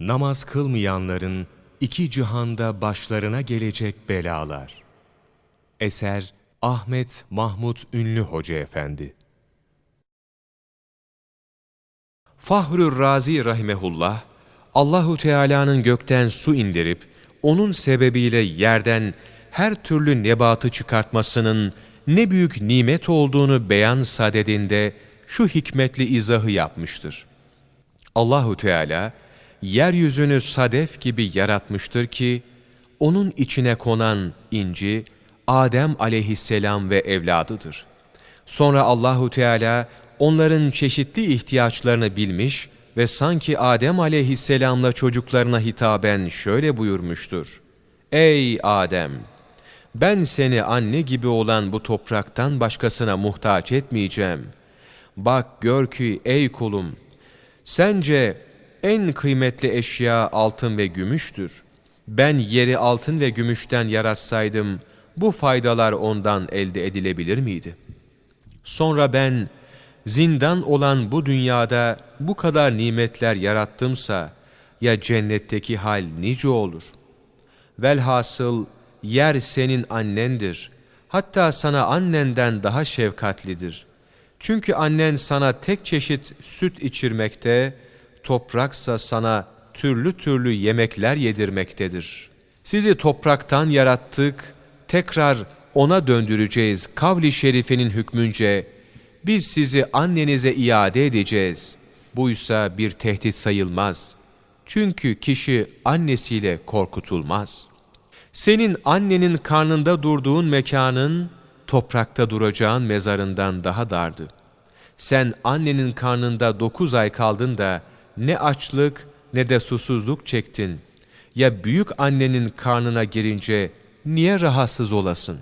Namaz kılmayanların iki cihanda başlarına gelecek belalar. Eser Ahmet Mahmut Ünlü Hoca Efendi Fahrur Razi rahimehullah Allahu Teala'nın gökten su indirip onun sebebiyle yerden her türlü nebatı çıkartmasının ne büyük nimet olduğunu beyan sadedinde şu hikmetli izahı yapmıştır. Allahu Teala yeryüzünü sadef gibi yaratmıştır ki onun içine konan inci Adem aleyhisselam ve evladıdır. Sonra Allahu Teala onların çeşitli ihtiyaçlarını bilmiş ve sanki Adem aleyhisselamla çocuklarına hitaben şöyle buyurmuştur. Ey Adem! Ben seni anne gibi olan bu topraktan başkasına muhtaç etmeyeceğim. Bak gör ki ey kulum, sence en kıymetli eşya altın ve gümüştür. Ben yeri altın ve gümüşten yaratsaydım, bu faydalar ondan elde edilebilir miydi? Sonra ben, zindan olan bu dünyada bu kadar nimetler yarattımsa, ya cennetteki hal nice olur? Velhasıl, yer senin annendir. Hatta sana annenden daha şefkatlidir. Çünkü annen sana tek çeşit süt içirmekte, topraksa sana türlü türlü yemekler yedirmektedir. Sizi topraktan yarattık, tekrar ona döndüreceğiz kavli şerifinin hükmünce, biz sizi annenize iade edeceğiz. Buysa bir tehdit sayılmaz. Çünkü kişi annesiyle korkutulmaz. Senin annenin karnında durduğun mekanın, toprakta duracağın mezarından daha dardı. Sen annenin karnında dokuz ay kaldın da, ne açlık ne de susuzluk çektin. Ya büyük annenin karnına girince niye rahatsız olasın?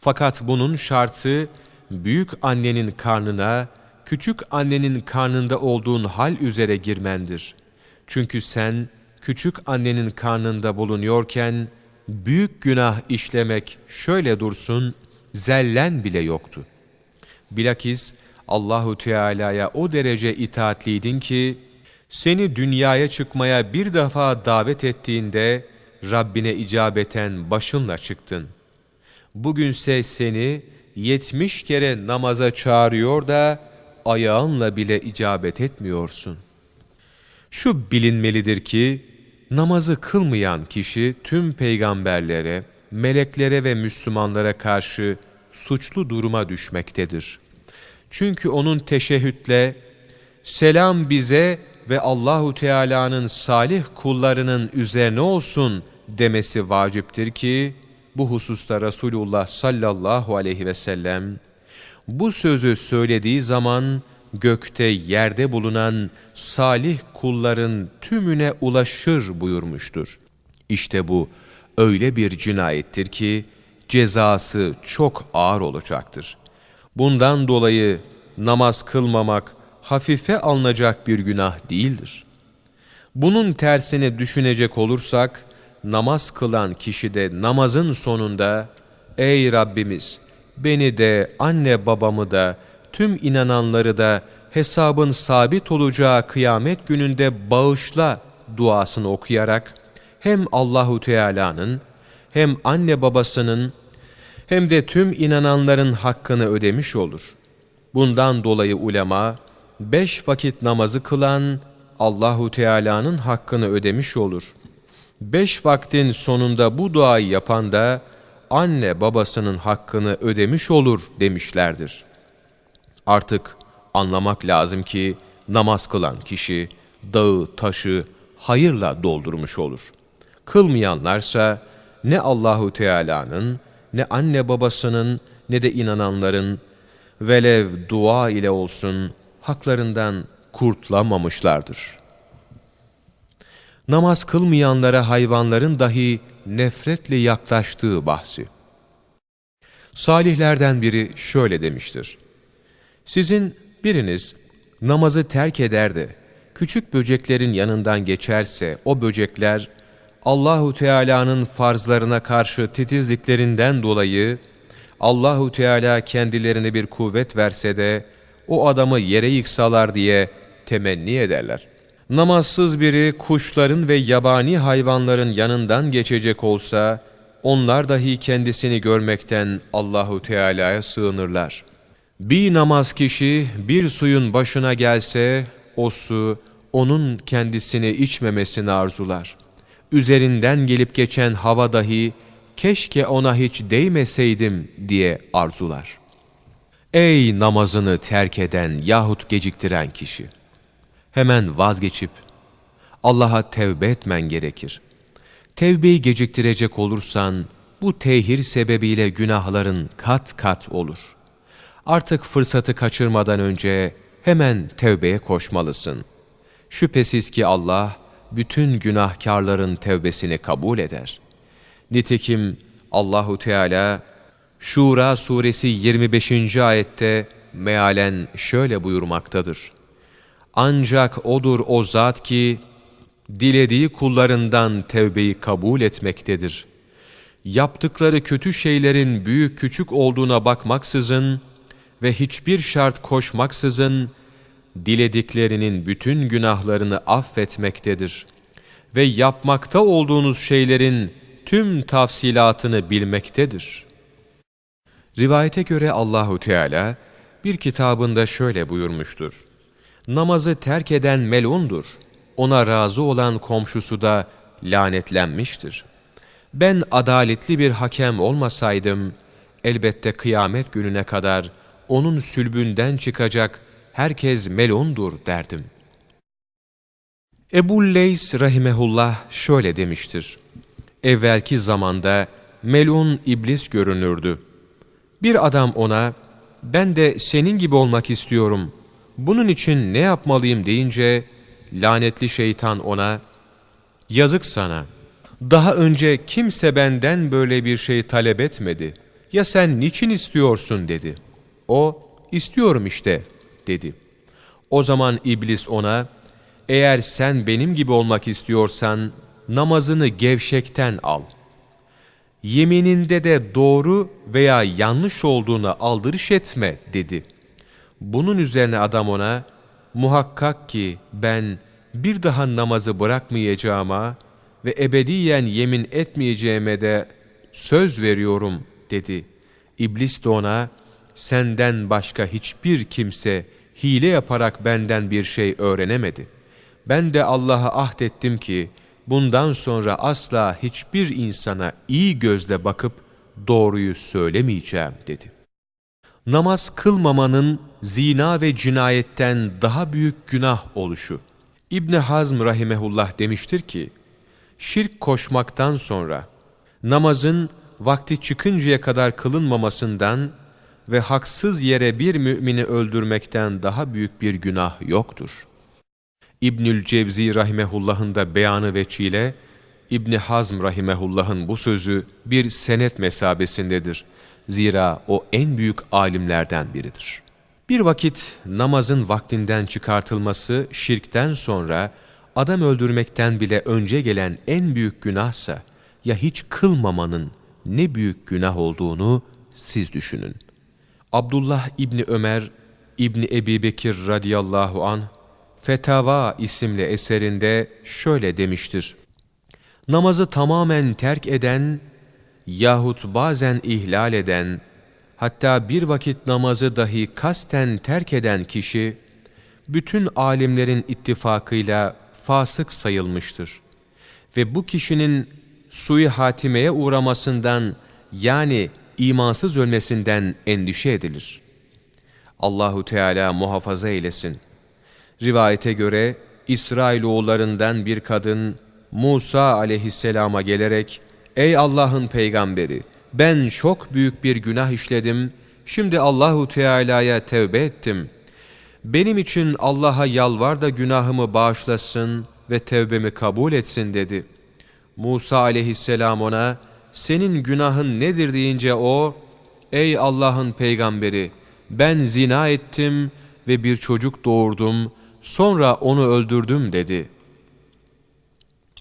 Fakat bunun şartı büyük annenin karnına, küçük annenin karnında olduğun hal üzere girmendir. Çünkü sen küçük annenin karnında bulunuyorken büyük günah işlemek şöyle dursun, zellen bile yoktu. Bilakis Allahu Teala'ya o derece itaatliydin ki seni dünyaya çıkmaya bir defa davet ettiğinde Rabbine icabeten başınla çıktın. Bugünse seni yetmiş kere namaza çağırıyor da ayağınla bile icabet etmiyorsun. Şu bilinmelidir ki namazı kılmayan kişi tüm peygamberlere, meleklere ve Müslümanlara karşı suçlu duruma düşmektedir.'' Çünkü onun teşehhütle selam bize ve Allahu Teala'nın salih kullarının üzerine olsun demesi vaciptir ki bu hususta Resulullah sallallahu aleyhi ve sellem bu sözü söylediği zaman gökte yerde bulunan salih kulların tümüne ulaşır buyurmuştur. İşte bu öyle bir cinayettir ki cezası çok ağır olacaktır. Bundan dolayı namaz kılmamak hafife alınacak bir günah değildir. Bunun tersini düşünecek olursak, namaz kılan kişi de namazın sonunda, Ey Rabbimiz! Beni de, anne babamı da, tüm inananları da hesabın sabit olacağı kıyamet gününde bağışla duasını okuyarak, hem Allahu Teala'nın hem anne babasının hem de tüm inananların hakkını ödemiş olur. Bundan dolayı ulema, beş vakit namazı kılan Allahu Teala'nın hakkını ödemiş olur. Beş vaktin sonunda bu duayı yapan da anne babasının hakkını ödemiş olur demişlerdir. Artık anlamak lazım ki namaz kılan kişi dağı taşı hayırla doldurmuş olur. Kılmayanlarsa ne Allahu Teala'nın ne anne babasının ne de inananların velev dua ile olsun haklarından kurtulamamışlardır. Namaz kılmayanlara hayvanların dahi nefretle yaklaştığı bahsi. Salihlerden biri şöyle demiştir. Sizin biriniz namazı terk eder de küçük böceklerin yanından geçerse o böcekler Allahu Teala'nın farzlarına karşı titizliklerinden dolayı Allahu Teala kendilerine bir kuvvet verse de o adamı yere yıksalar diye temenni ederler. Namazsız biri kuşların ve yabani hayvanların yanından geçecek olsa, onlar dahi kendisini görmekten Allahu Teala'ya sığınırlar. Bir namaz kişi bir suyun başına gelse, o su onun kendisini içmemesini arzular. Üzerinden gelip geçen hava dahi keşke ona hiç değmeseydim diye arzular. Ey namazını terk eden yahut geciktiren kişi! Hemen vazgeçip Allah'a tevbe etmen gerekir. Tevbeyi geciktirecek olursan bu tehir sebebiyle günahların kat kat olur. Artık fırsatı kaçırmadan önce hemen tevbeye koşmalısın. Şüphesiz ki Allah bütün günahkarların tevbesini kabul eder. Nitekim Allahu Teala Şura suresi 25. ayette mealen şöyle buyurmaktadır. Ancak odur o zat ki dilediği kullarından tevbeyi kabul etmektedir. Yaptıkları kötü şeylerin büyük küçük olduğuna bakmaksızın ve hiçbir şart koşmaksızın dilediklerinin bütün günahlarını affetmektedir ve yapmakta olduğunuz şeylerin tüm tafsilatını bilmektedir. Rivayete göre Allahu Teala bir kitabında şöyle buyurmuştur. Namazı terk eden melundur. Ona razı olan komşusu da lanetlenmiştir. Ben adaletli bir hakem olmasaydım, elbette kıyamet gününe kadar onun sülbünden çıkacak herkes melundur derdim. Ebu Leys rahimehullah şöyle demiştir. Evvelki zamanda melun iblis görünürdü. Bir adam ona, ben de senin gibi olmak istiyorum. Bunun için ne yapmalıyım deyince, lanetli şeytan ona, yazık sana. Daha önce kimse benden böyle bir şey talep etmedi. Ya sen niçin istiyorsun dedi. O, istiyorum işte dedi. O zaman iblis ona, eğer sen benim gibi olmak istiyorsan, namazını gevşekten al. Yemininde de doğru veya yanlış olduğunu aldırış etme dedi. Bunun üzerine adam ona, muhakkak ki ben bir daha namazı bırakmayacağıma ve ebediyen yemin etmeyeceğime de söz veriyorum dedi. İblis de ona, senden başka hiçbir kimse hile yaparak benden bir şey öğrenemedi. Ben de Allah'a ahdettim ki, bundan sonra asla hiçbir insana iyi gözle bakıp doğruyu söylemeyeceğim dedi. Namaz kılmamanın zina ve cinayetten daha büyük günah oluşu. İbn Hazm rahimehullah demiştir ki, şirk koşmaktan sonra namazın vakti çıkıncaya kadar kılınmamasından ve haksız yere bir mümini öldürmekten daha büyük bir günah yoktur. İbnül Cevzi rahimehullah'ın da beyanı veçile, İbni Hazm rahimehullah'ın bu sözü bir senet mesabesindedir. Zira o en büyük alimlerden biridir. Bir vakit namazın vaktinden çıkartılması şirkten sonra adam öldürmekten bile önce gelen en büyük günahsa ya hiç kılmamanın ne büyük günah olduğunu siz düşünün. Abdullah İbni Ömer İbni Ebi Bekir radıyallahu an Fetava isimli eserinde şöyle demiştir. Namazı tamamen terk eden yahut bazen ihlal eden, hatta bir vakit namazı dahi kasten terk eden kişi, bütün alimlerin ittifakıyla fasık sayılmıştır. Ve bu kişinin suyu hatimeye uğramasından yani imansız ölmesinden endişe edilir. Allahu Teala muhafaza eylesin. Rivayete göre İsrailoğullarından bir kadın Musa aleyhisselama gelerek Ey Allah'ın peygamberi ben çok büyük bir günah işledim. Şimdi Allahu Teala'ya tevbe ettim. Benim için Allah'a yalvar da günahımı bağışlasın ve tevbemi kabul etsin dedi. Musa aleyhisselam ona senin günahın nedir deyince o ey Allah'ın peygamberi ben zina ettim ve bir çocuk doğurdum sonra onu öldürdüm dedi.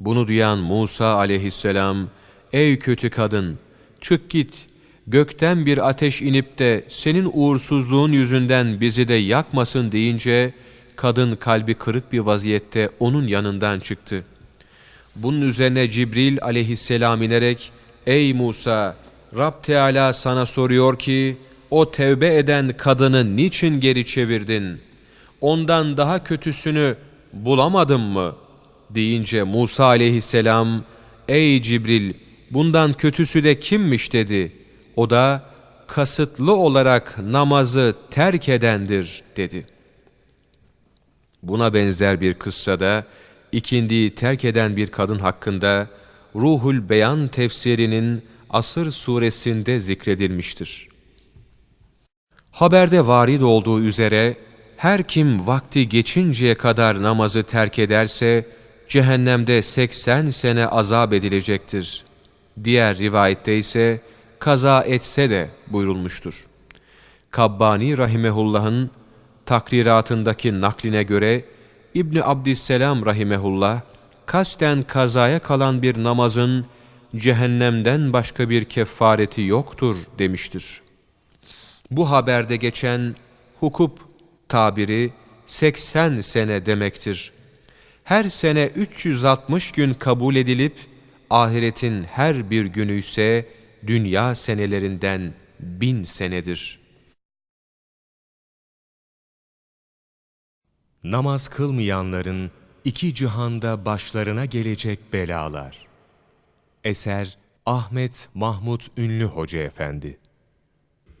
Bunu duyan Musa aleyhisselam, ey kötü kadın, çık git, gökten bir ateş inip de senin uğursuzluğun yüzünden bizi de yakmasın deyince, kadın kalbi kırık bir vaziyette onun yanından çıktı. Bunun üzerine Cibril aleyhisselam inerek, Ey Musa! Rab Teala sana soruyor ki, o tevbe eden kadını niçin geri çevirdin? Ondan daha kötüsünü bulamadın mı? Deyince Musa aleyhisselam, Ey Cibril! Bundan kötüsü de kimmiş dedi. O da, kasıtlı olarak namazı terk edendir dedi. Buna benzer bir kıssada ikindiyi terk eden bir kadın hakkında Ruhul Beyan tefsirinin Asır suresinde zikredilmiştir. Haberde varid olduğu üzere her kim vakti geçinceye kadar namazı terk ederse cehennemde 80 sene azap edilecektir. Diğer rivayette ise kaza etse de buyurulmuştur. Kabbani Rahimehullah'ın takriratındaki nakline göre İbni Abdüsselam Rahimehullah kasten kazaya kalan bir namazın cehennemden başka bir kefareti yoktur demiştir. Bu haberde geçen hukup tabiri 80 sene demektir. Her sene 360 gün kabul edilip ahiretin her bir günü ise dünya senelerinden bin senedir. Namaz kılmayanların iki cihanda başlarına gelecek belalar. Eser Ahmet Mahmut Ünlü Hoca Efendi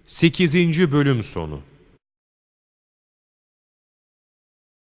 8. Bölüm Sonu